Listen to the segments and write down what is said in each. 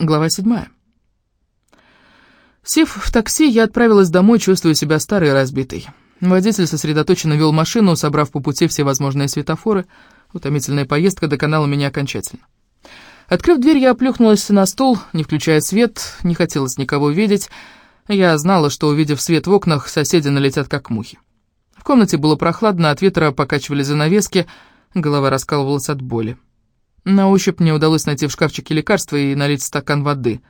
Глава седьмая. Сев в такси, я отправилась домой, чувствуя себя старой и разбитой. Водитель сосредоточенно вел машину, собрав по пути все возможные светофоры. Утомительная поездка доконала меня окончательно. Открыв дверь, я оплюхнулась на стол, не включая свет, не хотелось никого видеть. Я знала, что, увидев свет в окнах, соседи налетят как мухи. В комнате было прохладно, от ветра покачивали занавески, голова раскалывалась от боли. На ощупь мне удалось найти в шкафчике лекарства и налить стакан воды.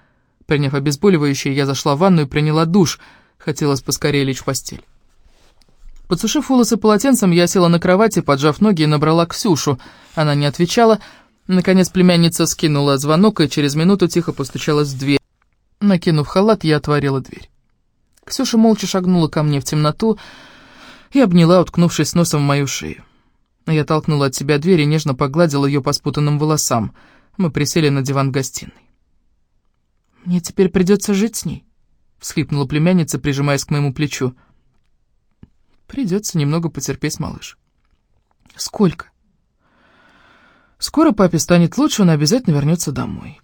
Приняв обезболивающее, я зашла в ванну и приняла душ. Хотелось поскорее лечь в постель. Подсушив волосы полотенцем, я села на кровати, поджав ноги и набрала Ксюшу. Она не отвечала. Наконец племянница скинула звонок и через минуту тихо постучалась в дверь. Накинув халат, я отворила дверь. Ксюша молча шагнула ко мне в темноту и обняла, уткнувшись носом в мою шею. Я толкнула от себя дверь и нежно погладила ее по спутанным волосам. Мы присели на диван в гостиной. «Мне теперь придется жить с ней», — всхлипнула племянница, прижимаясь к моему плечу. «Придется немного потерпеть, малыш». «Сколько?» «Скоро папе станет лучше, он обязательно вернется домой».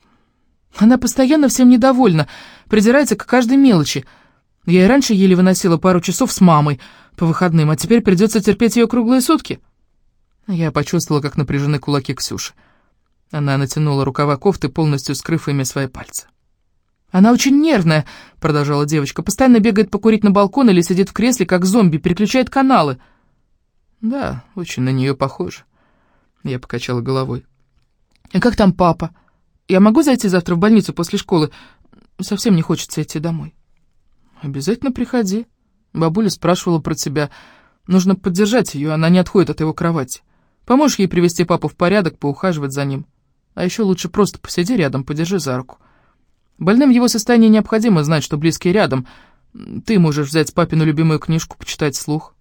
«Она постоянно всем недовольна, придирается к каждой мелочи. Я и раньше еле выносила пару часов с мамой по выходным, а теперь придется терпеть ее круглые сутки». Я почувствовала, как напряжены кулаки Ксюши. Она натянула рукава кофты, полностью скрыв ими свои пальцы. «Она очень нервная», — продолжала девочка, «постоянно бегает покурить на балкон или сидит в кресле, как зомби, переключает каналы». «Да, очень на нее похоже», — я покачала головой. «И как там папа? Я могу зайти завтра в больницу после школы? Совсем не хочется идти домой». «Обязательно приходи». Бабуля спрашивала про тебя. Нужно поддержать ее, она не отходит от его кровати. Поможешь ей привести папу в порядок, поухаживать за ним. А еще лучше просто посиди рядом, подержи за руку. Больным в его состоянии необходимо знать, что близкий рядом. Ты можешь взять папину любимую книжку, почитать вслух.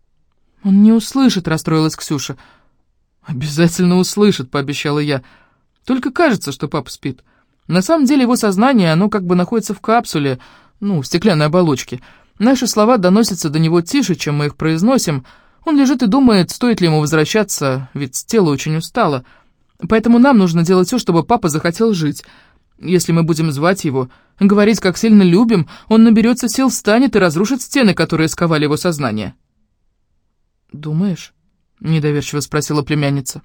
Он не услышит, расстроилась Ксюша. Обязательно услышит, пообещала я. Только кажется, что папа спит. На самом деле его сознание, оно как бы находится в капсуле, ну, в стеклянной оболочке. Наши слова доносятся до него тише, чем мы их произносим, — он лежит и думает, стоит ли ему возвращаться, ведь тело очень устало. Поэтому нам нужно делать все, чтобы папа захотел жить. Если мы будем звать его, говорить, как сильно любим, он наберется сил, встанет и разрушит стены, которые сковали его сознание. «Думаешь?» — недоверчиво спросила племянница.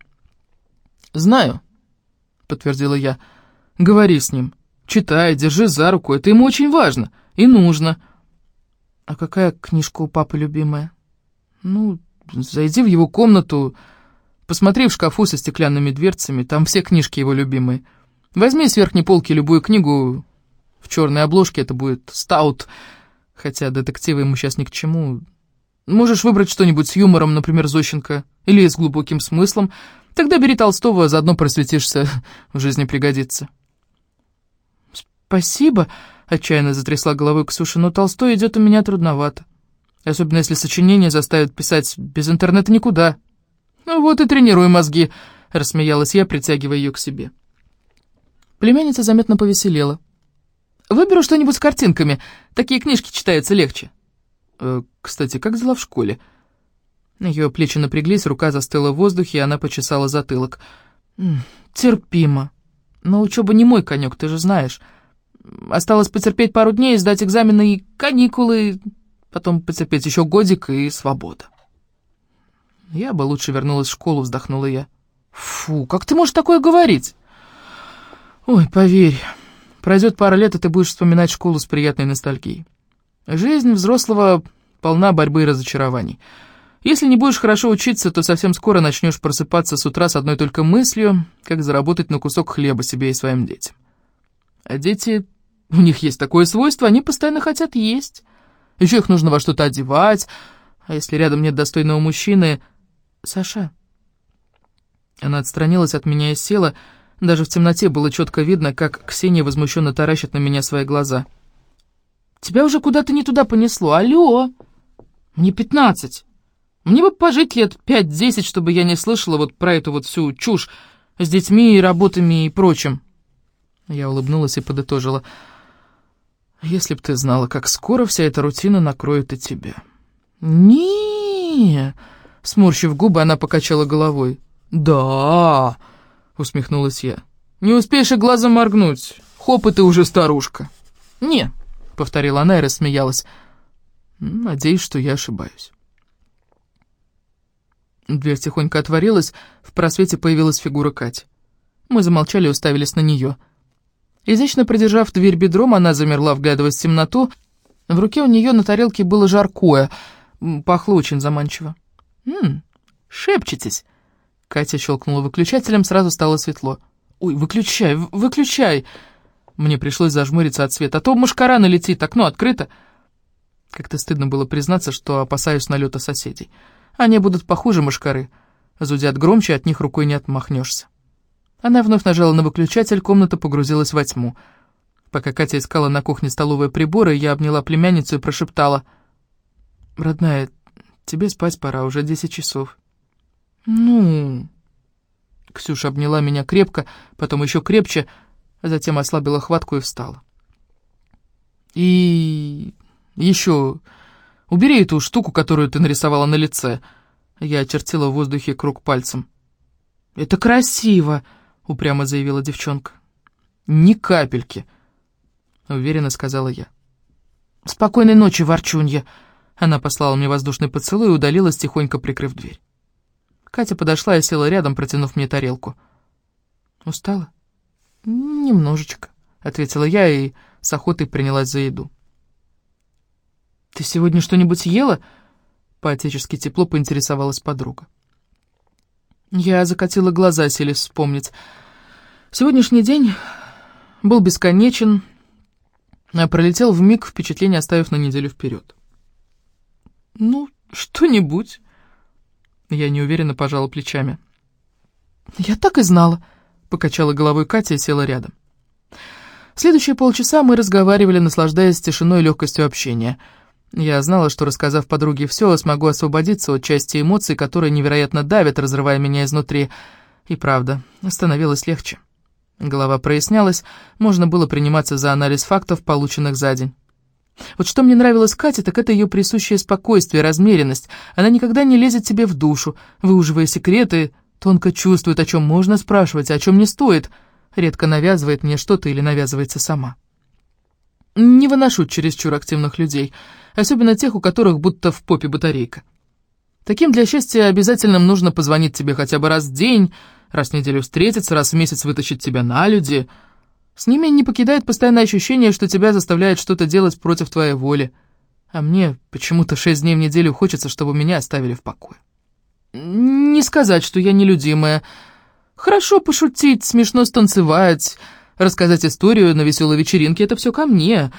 «Знаю», — подтвердила я. «Говори с ним. Читай, держи за руку. Это ему очень важно и нужно». «А какая книжка у папы любимая?» «Ну, зайди в его комнату, посмотри в шкафу со стеклянными дверцами, там все книжки его любимые. Возьми с верхней полки любую книгу, в черной обложке это будет «Стаут», хотя детективы ему сейчас ни к чему. Можешь выбрать что-нибудь с юмором, например, Зощенко, или с глубоким смыслом. Тогда бери Толстого, заодно просветишься, в жизни пригодится. «Спасибо», — отчаянно затрясла головой Ксюша, «но Толстой идет у меня трудновато. Особенно если сочинение заставят писать без интернета никуда. Ну вот и тренируй мозги, рассмеялась я, притягивая ее к себе. Племянница заметно повеселела. Выберу что-нибудь с картинками, такие книжки читаются легче. Э, кстати, как дела в школе? Ее плечи напряглись, рука застыла в воздухе, и она почесала затылок. «Терпимо. Но учеба не мой конек, ты же знаешь. Осталось потерпеть пару дней, сдать экзамены и каникулы, Потом потерпеть еще годик и свобода. Я бы лучше вернулась в школу, вздохнула я. Фу, как ты можешь такое говорить? Ой, поверь, пройдет пара лет, и ты будешь вспоминать школу с приятной ностальгией. Жизнь взрослого полна борьбы и разочарований. Если не будешь хорошо учиться, то совсем скоро начнешь просыпаться с утра с одной только мыслью, как заработать на кусок хлеба себе и своим детям. А дети, у них есть такое свойство, они постоянно хотят есть. Еще их нужно во что-то одевать. А если рядом нет достойного мужчины... Саша... Она отстранилась от меня и села. Даже в темноте было четко видно, как Ксения возмущенно таращит на меня свои глаза. «Тебя уже куда-то не туда понесло. Алло! Мне пятнадцать. Мне бы пожить лет пять-десять, чтобы я не слышала вот про эту вот всю чушь с детьми и работами и прочим». Я улыбнулась и подытожила. Если б ты знала, как скоро вся эта рутина накроет и тебя. не Сморщив губы, она покачала головой. «Да!» — усмехнулась я. «Не успеешь и глазом моргнуть. Хоп, и ты уже старушка. «Не», — повторила она и рассмеялась. «Надеюсь, что я ошибаюсь». Дверь тихонько отворилась, в просвете появилась фигура Кати. Мы замолчали и уставились на нее. Изящно продержав дверь бедром, она замерла, вглядываясь в темноту. В руке у нее на тарелке было жаркое, пахло очень заманчиво. «М-м, шепчетесь!» Катя щелкнула выключателем, сразу стало светло. «Ой, выключай, выключай!» Мне пришлось зажмуриться от света, а то мушкара налетит, окно открыто. Как-то стыдно было признаться, что опасаюсь налета соседей. Они будут похуже мушкары. Зудят громче, от них рукой не отмахнешься. Она вновь нажала на выключатель, комната погрузилась во тьму. Пока Катя искала на кухне столовые приборы, я обняла племянницу и прошептала. «Родная, тебе спать пора, уже десять часов». «Ну...» Ксюша обняла меня крепко, потом еще крепче, а затем ослабила хватку и встала. «И... еще... убери эту штуку, которую ты нарисовала на лице». Я очертила в воздухе круг пальцем. «Это красиво!» — упрямо заявила девчонка. «Ни капельки!» — уверенно сказала я. «Спокойной ночи, ворчунья!» Она послала мне воздушный поцелуй и удалилась, тихонько прикрыв дверь. Катя подошла и села рядом, протянув мне тарелку. «Устала?» «Немножечко», — ответила я и с охотой принялась за еду. «Ты сегодня что-нибудь ела?» — по-отечески тепло поинтересовалась подруга. Я закатила глаза, селись вспомнить. Сегодняшний день был бесконечен, а пролетел в миг впечатление, оставив на неделю вперед. «Ну, что-нибудь», — я неуверенно пожала плечами. «Я так и знала», Покачала головой Катя и села рядом. Следующие полчаса мы разговаривали, наслаждаясь тишиной и легкостью общения. Я знала, что, рассказав подруге все, смогу освободиться от части эмоций, которые невероятно давят, разрывая меня изнутри. И правда, становилось легче. Голова прояснялась, можно было приниматься за анализ фактов, полученных за день. Вот что мне нравилось Кате, так это ее присущее спокойствие, размеренность. Она никогда не лезет тебе в душу, выуживая секреты, Тонко чувствует, о чем можно спрашивать, а о чем не стоит. Редко навязывает мне что-то или навязывается сама. Не выношу чересчур активных людей, особенно тех, у которых будто в попе батарейка. Таким для счастья обязательно нужно позвонить тебе хотя бы раз в день, раз в неделю встретиться, раз в месяц вытащить тебя на люди. С ними не покидает постоянное ощущение, что тебя заставляет что-то делать против твоей воли. А мне почему-то шесть дней в неделю хочется, чтобы меня оставили в покое. Не сказать, что я нелюдимая. Хорошо пошутить, смешно станцевать, рассказать историю на веселой вечеринке — это все ко мне.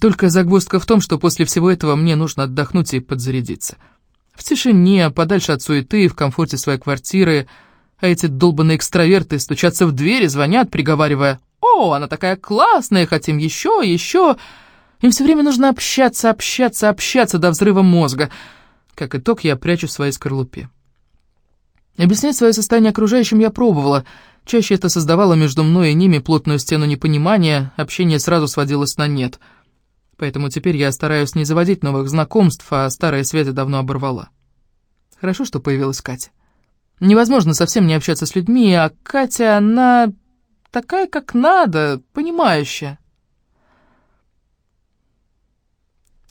Только загвоздка в том, что после всего этого мне нужно отдохнуть и подзарядиться. В тишине, подальше от суеты, в комфорте своей квартиры. А эти долбанные экстраверты стучатся в двери, звонят, приговаривая «О, она такая классная, хотим еще, еще». Им все время нужно общаться, общаться, общаться до взрыва мозга — как итог, я прячу в своей скорлупе. Объяснять свое состояние окружающим я пробовала. Чаще это создавало между мной и ними плотную стену непонимания, общение сразу сводилось на нет. Поэтому теперь я стараюсь не заводить новых знакомств, а старые связи давно оборвала. Хорошо, что появилась Катя. Невозможно совсем не общаться с людьми, а Катя, она такая, как надо, понимающая.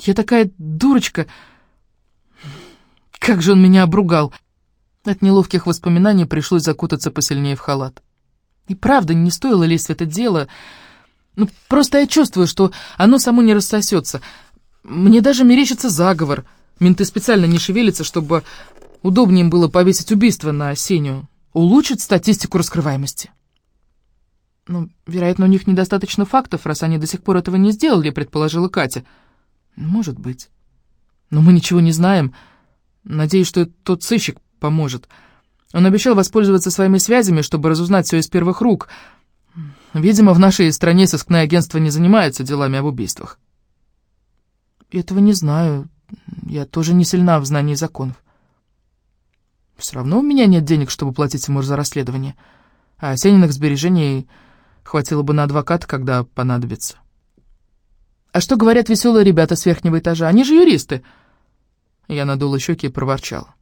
Я такая дурочка, как же он меня обругал! От неловких воспоминаний пришлось закутаться посильнее в халат. И правда, не стоило лезть в это дело. Ну, просто я чувствую, что оно само не рассосется. Мне даже мерещится заговор. Менты специально не шевелятся, чтобы удобнее им было повесить убийство на Сеню. Улучшить статистику раскрываемости. Ну, вероятно, у них недостаточно фактов, раз они до сих пор этого не сделали, предположила Катя. Может быть. Но мы ничего не знаем. Надеюсь, что тот сыщик поможет. Он обещал воспользоваться своими связями, чтобы разузнать все из первых рук. Видимо, в нашей стране сыскное агентство не занимается делами об убийствах. Этого не знаю. Я тоже не сильна в знании законов. Все равно у меня нет денег, чтобы платить ему за расследование. А Сениных сбережений хватило бы на адвоката, когда понадобится. А что говорят веселые ребята с верхнего этажа? Они же юристы. Я надула щеки и проворчала.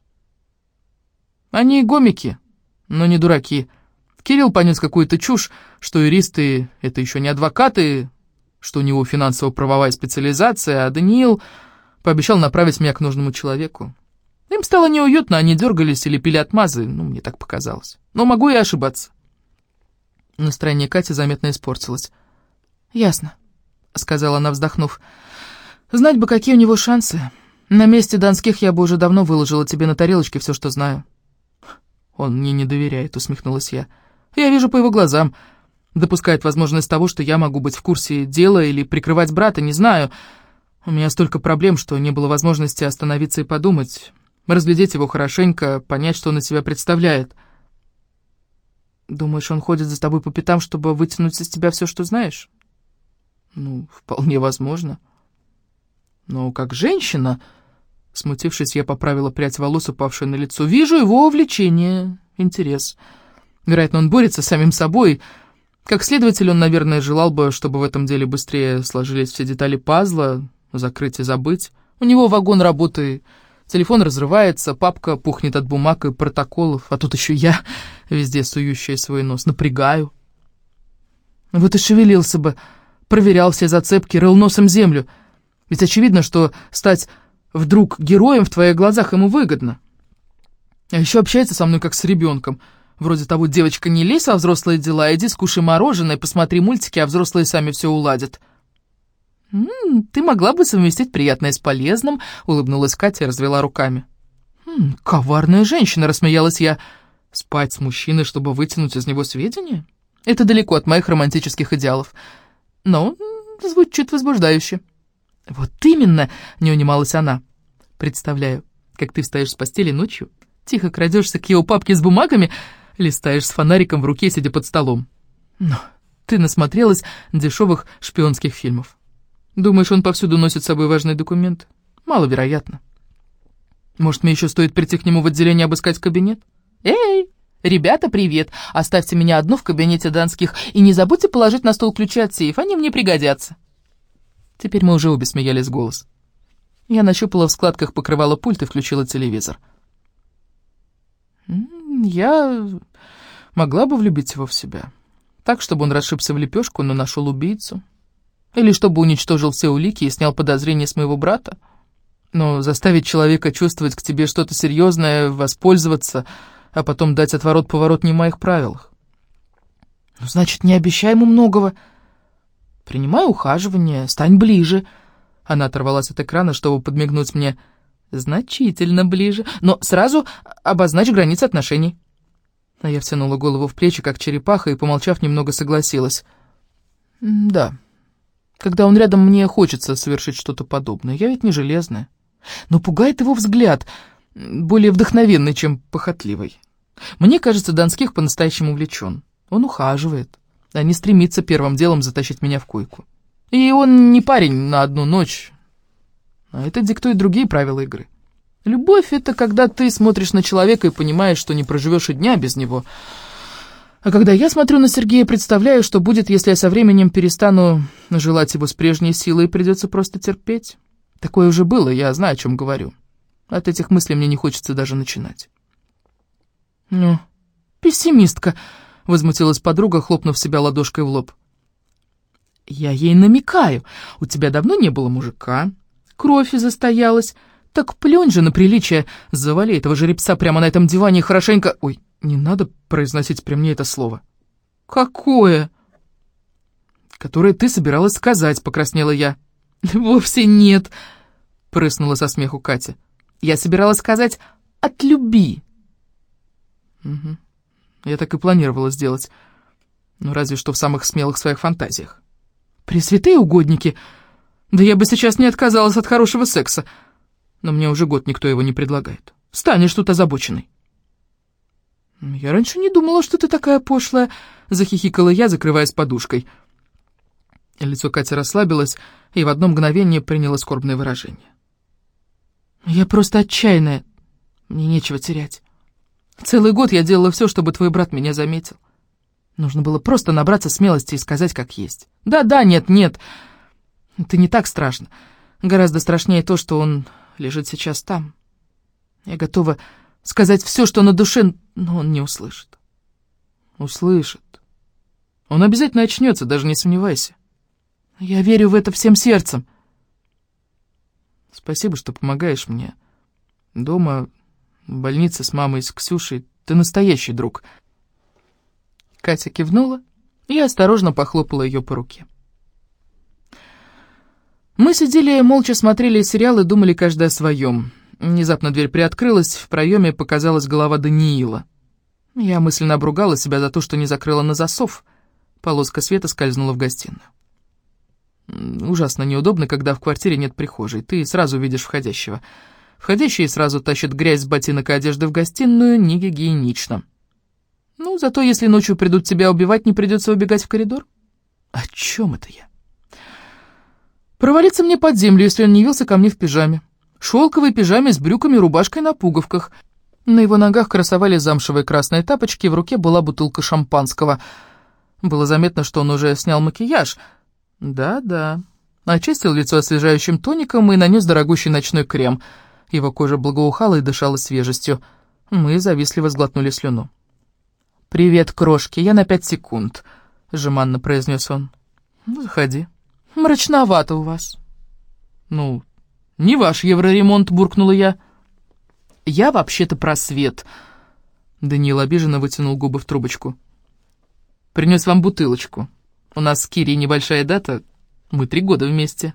«Они гомики, но не дураки», Кирилл понес какую-то чушь, что юристы — это еще не адвокаты, что у него финансово-правовая специализация, а Даниил пообещал направить меня к нужному человеку. Им стало неуютно, они дергались или пили отмазы, ну, мне так показалось. Но могу и ошибаться. Настроение Кати заметно испортилось. «Ясно», — сказала она, вздохнув. «Знать бы, какие у него шансы. На месте Донских я бы уже давно выложила тебе на тарелочке все, что знаю». «Он мне не доверяет», — усмехнулась я. «Я вижу по его глазам. Допускает возможность того, что я могу быть в курсе дела или прикрывать брата, не знаю. У меня столько проблем, что не было возможности остановиться и подумать, разглядеть его хорошенько, понять, что он из себя представляет». «Думаешь, он ходит за тобой по пятам, чтобы вытянуть из тебя все, что знаешь?» «Ну, вполне возможно». «Но как женщина...» Смутившись, я поправила прядь волос, упавшую на лицо. «Вижу его увлечение, интерес. Вероятно, он борется с самим собой. Как следователь, он, наверное, желал бы, чтобы в этом деле быстрее сложились все детали пазла, закрыть и забыть. У него вагон работы, телефон разрывается, папка пухнет от бумаг и протоколов, а тут еще я, везде сующая свой нос, напрягаю. Вот и шевелился бы, проверял все зацепки, рыл носом землю. Ведь очевидно, что стать Вдруг героем в твоих глазах ему выгодно. А еще общается со мной как с ребенком. Вроде того, девочка, не лезь во взрослые дела, иди скушай мороженое, посмотри мультики, а взрослые сами все уладят. «М -м, «Ты могла бы совместить приятное с полезным», — улыбнулась Катя и развела руками. «М -м, «Коварная женщина», — рассмеялась я. «Спать с мужчиной, чтобы вытянуть из него сведения? Это далеко от моих романтических идеалов. Но звучит возбуждающе». «Вот именно!» — не унималась она. «Представляю, как ты встаешь с постели ночью, тихо крадешься к его папке с бумагами, листаешь с фонариком в руке, сидя под столом. Но ты насмотрелась дешевых шпионских фильмов. Думаешь, он повсюду носит с собой важный документ? Маловероятно. Может, мне еще стоит прийти к нему в отделение обыскать кабинет? Эй, ребята, привет! Оставьте меня одну в кабинете Донских и не забудьте положить на стол ключи от сейфа, они мне пригодятся». Теперь мы уже обе смеялись голос. Я нащупала в складках покрывала пульт и включила телевизор. Я могла бы влюбить его в себя. Так, чтобы он расшибся в лепешку, но нашел убийцу. Или чтобы уничтожил все улики и снял подозрения с моего брата. Но заставить человека чувствовать к тебе что-то серьезное, воспользоваться, а потом дать отворот-поворот не в моих правилах. Ну, значит, не обещай ему многого, — Принимай ухаживание, стань ближе». Она оторвалась от экрана, чтобы подмигнуть мне. «Значительно ближе, но сразу обозначь границы отношений». А я втянула голову в плечи, как черепаха, и, помолчав, немного согласилась. «Да, когда он рядом, мне хочется совершить что-то подобное. Я ведь не железная. Но пугает его взгляд, более вдохновенный, чем похотливый. Мне кажется, Донских по-настоящему увлечен. Он ухаживает» а не стремится первым делом затащить меня в койку. И он не парень на одну ночь, а это диктует другие правила игры. Любовь — это когда ты смотришь на человека и понимаешь, что не проживешь и дня без него. А когда я смотрю на Сергея, представляю, что будет, если я со временем перестану желать его с прежней силой и придется просто терпеть. Такое уже было, я знаю, о чем говорю. От этих мыслей мне не хочется даже начинать. Ну, пессимистка, — возмутилась подруга, хлопнув себя ладошкой в лоб. «Я ей намекаю. У тебя давно не было мужика. Кровь застоялась. Так плюнь же на приличие. Завали этого жеребца прямо на этом диване и хорошенько... Ой, не надо произносить при мне это слово». «Какое?» «Которое ты собиралась сказать», — покраснела я. «Вовсе нет», — прыснула со смеху Катя. «Я собиралась сказать «от люби». «Угу. Я так и планировала сделать. Ну, разве что в самых смелых своих фантазиях. Пресвятые угодники! Да я бы сейчас не отказалась от хорошего секса. Но мне уже год никто его не предлагает. Станешь тут озабоченной. «Я раньше не думала, что ты такая пошлая», — захихикала я, закрываясь подушкой. Лицо Кати расслабилось и в одно мгновение приняло скорбное выражение. «Я просто отчаянная. Мне нечего терять. Целый год я делала все, чтобы твой брат меня заметил. Нужно было просто набраться смелости и сказать, как есть. Да-да, нет-нет. Это не так страшно. Гораздо страшнее то, что он лежит сейчас там. Я готова сказать все, что на душе, но он не услышит. Услышит. Он обязательно очнется, даже не сомневайся. Я верю в это всем сердцем. Спасибо, что помогаешь мне. Дома, в больнице с мамой с Ксюшей. Ты настоящий друг. Катя кивнула и осторожно похлопала ее по руке. Мы сидели, молча смотрели сериал и думали каждый о своем. Внезапно дверь приоткрылась, в проеме показалась голова Даниила. Я мысленно обругала себя за то, что не закрыла на засов. Полоска света скользнула в гостиную. Ужасно неудобно, когда в квартире нет прихожей. Ты сразу видишь входящего. Входящий сразу тащит грязь с ботинок и одежды в гостиную, не гигиенично. Ну, зато если ночью придут тебя убивать, не придется убегать в коридор. О чем это я? Провалиться мне под землю, если он не явился ко мне в пижаме. Шелковой пижаме с брюками и рубашкой на пуговках. На его ногах красовали замшевые красные тапочки, в руке была бутылка шампанского. Было заметно, что он уже снял макияж. Да-да. Очистил лицо освежающим тоником и нанес дорогущий ночной крем. Его кожа благоухала и дышала свежестью. Мы завистливо сглотнули слюну. «Привет, крошки, я на пять секунд», — жеманно произнес он. «Ну, заходи». Мрачновато у вас». «Ну, не ваш евроремонт», — буркнула я. «Я вообще-то просвет». Даниил обиженно вытянул губы в трубочку. «Принес вам бутылочку. У нас с Кири небольшая дата. Мы три года вместе».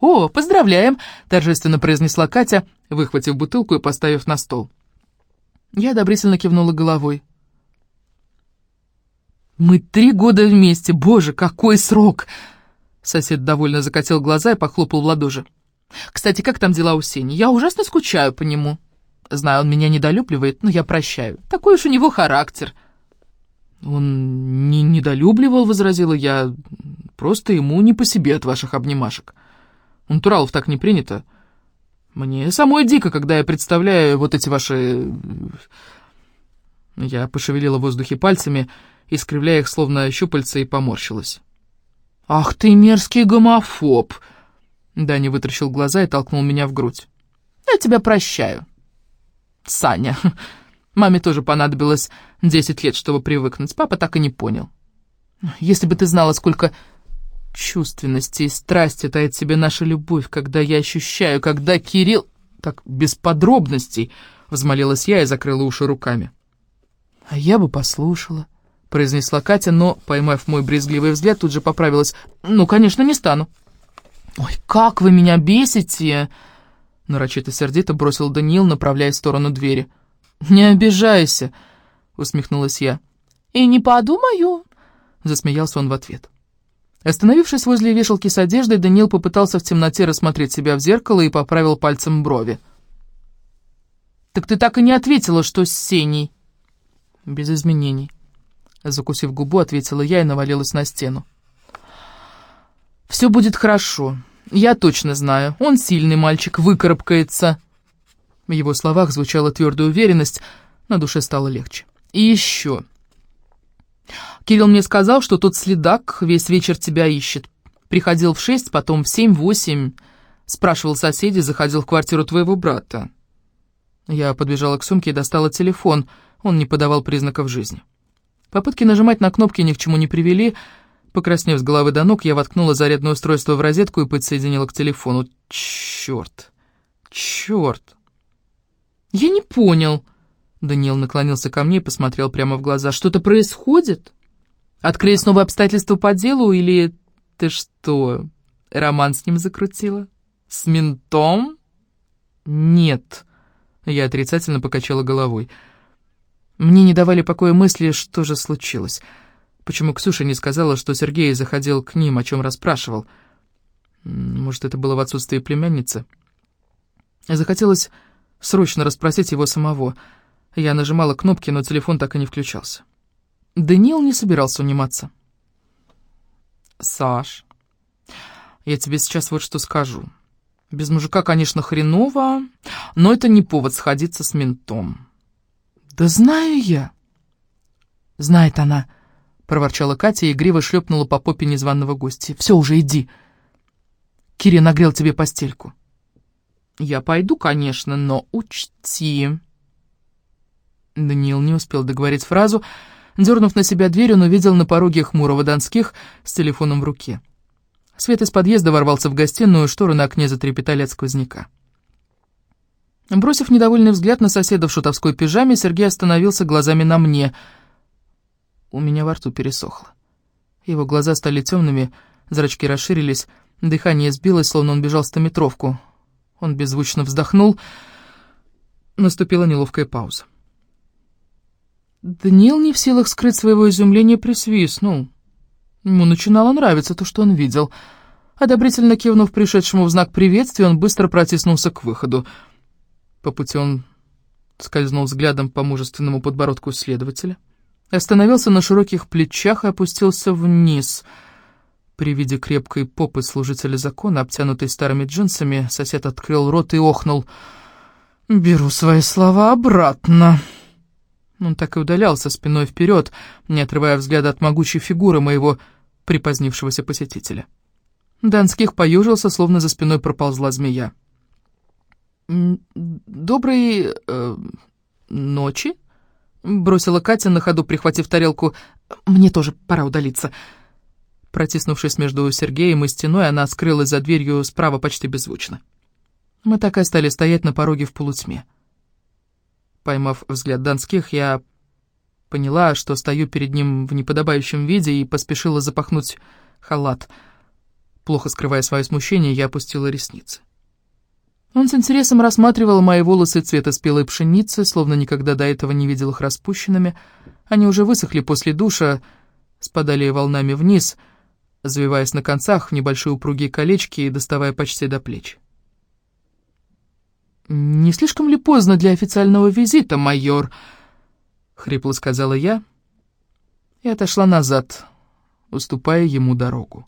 «О, поздравляем!» — торжественно произнесла Катя, выхватив бутылку и поставив на стол. Я одобрительно кивнула головой. «Мы три года вместе! Боже, какой срок!» Сосед довольно закатил глаза и похлопал в ладоши. «Кстати, как там дела у Сени? Я ужасно скучаю по нему. Знаю, он меня недолюбливает, но я прощаю. Такой уж у него характер». «Он не недолюбливал», — возразила я. «Просто ему не по себе от ваших обнимашек. У натуралов так не принято. Мне самой дико, когда я представляю вот эти ваши...» Я пошевелила в воздухе пальцами, искривляя их словно щупальца, и поморщилась. «Ах ты мерзкий гомофоб!» Даня вытращил глаза и толкнул меня в грудь. «Я тебя прощаю, Саня. Маме тоже понадобилось десять лет, чтобы привыкнуть. Папа так и не понял. Если бы ты знала, сколько чувственности и страсти тает себе наша любовь, когда я ощущаю, когда Кирилл... Так, без подробностей, взмолилась я и закрыла уши руками. А я бы послушала. — произнесла Катя, но, поймав мой брезгливый взгляд, тут же поправилась. «Ну, конечно, не стану». «Ой, как вы меня бесите!» Нарочито сердито бросил Даниил, направляясь в сторону двери. «Не обижайся!» — усмехнулась я. «И не подумаю!» — засмеялся он в ответ. Остановившись возле вешалки с одеждой, Даниил попытался в темноте рассмотреть себя в зеркало и поправил пальцем брови. «Так ты так и не ответила, что с Сеней?» «Без изменений». Закусив губу, ответила я и навалилась на стену. «Все будет хорошо. Я точно знаю. Он сильный мальчик, выкарабкается». В его словах звучала твердая уверенность, на душе стало легче. «И еще. Кирилл мне сказал, что тот следак весь вечер тебя ищет. Приходил в шесть, потом в семь-восемь, спрашивал соседей, заходил в квартиру твоего брата». Я подбежала к сумке и достала телефон. Он не подавал признаков жизни. Попытки нажимать на кнопки ни к чему не привели. Покраснев с головы до ног, я воткнула зарядное устройство в розетку и подсоединила к телефону. Черт! Черт! Я не понял. Даниил наклонился ко мне и посмотрел прямо в глаза. Что-то происходит? Открылись новые обстоятельства по делу или ты что, роман с ним закрутила? С ментом? Нет. Я отрицательно покачала головой. Мне не давали покоя мысли, что же случилось. Почему Ксюша не сказала, что Сергей заходил к ним, о чем расспрашивал? Может, это было в отсутствии племянницы? Захотелось срочно расспросить его самого. Я нажимала кнопки, но телефон так и не включался. Даниил не собирался униматься. «Саш, я тебе сейчас вот что скажу. Без мужика, конечно, хреново, но это не повод сходиться с ментом». «Да знаю я». «Знает она», — проворчала Катя и игриво шлепнула по попе незваного гостя. «Все, уже иди. Киря нагрел тебе постельку». «Я пойду, конечно, но учти...» Даниил не успел договорить фразу. Дернув на себя дверь, он увидел на пороге хмурого Донских с телефоном в руке. Свет из подъезда ворвался в гостиную, шторы на окне затрепетали от сквозняка. Бросив недовольный взгляд на соседа в шутовской пижаме, Сергей остановился глазами на мне. У меня во рту пересохло. Его глаза стали темными, зрачки расширились, дыхание сбилось, словно он бежал стометровку. Он беззвучно вздохнул. Наступила неловкая пауза. Даниил не в силах скрыть своего изумления присвистнул. Ему начинало нравиться то, что он видел. Одобрительно кивнув пришедшему в знак приветствия, он быстро протиснулся к выходу. По пути он скользнул взглядом по мужественному подбородку следователя, остановился на широких плечах и опустился вниз. При виде крепкой попы служителя закона, обтянутой старыми джинсами, сосед открыл рот и охнул. «Беру свои слова обратно». Он так и удалялся спиной вперед, не отрывая взгляда от могучей фигуры моего припозднившегося посетителя. Донских поюжился, словно за спиной проползла змея. «Доброй... Э, ночи?» — бросила Катя на ходу, прихватив тарелку. «Мне тоже пора удалиться». Протиснувшись между Сергеем и стеной, она скрылась за дверью справа почти беззвучно. Мы так и стали стоять на пороге в полутьме. Поймав взгляд Донских, я поняла, что стою перед ним в неподобающем виде и поспешила запахнуть халат. Плохо скрывая свое смущение, я опустила ресницы. Он с интересом рассматривал мои волосы цвета спелой пшеницы, словно никогда до этого не видел их распущенными. Они уже высохли после душа, спадали волнами вниз, завиваясь на концах в небольшие упругие колечки и доставая почти до плеч. «Не слишком ли поздно для официального визита, майор?» — хрипло сказала я и отошла назад, уступая ему дорогу.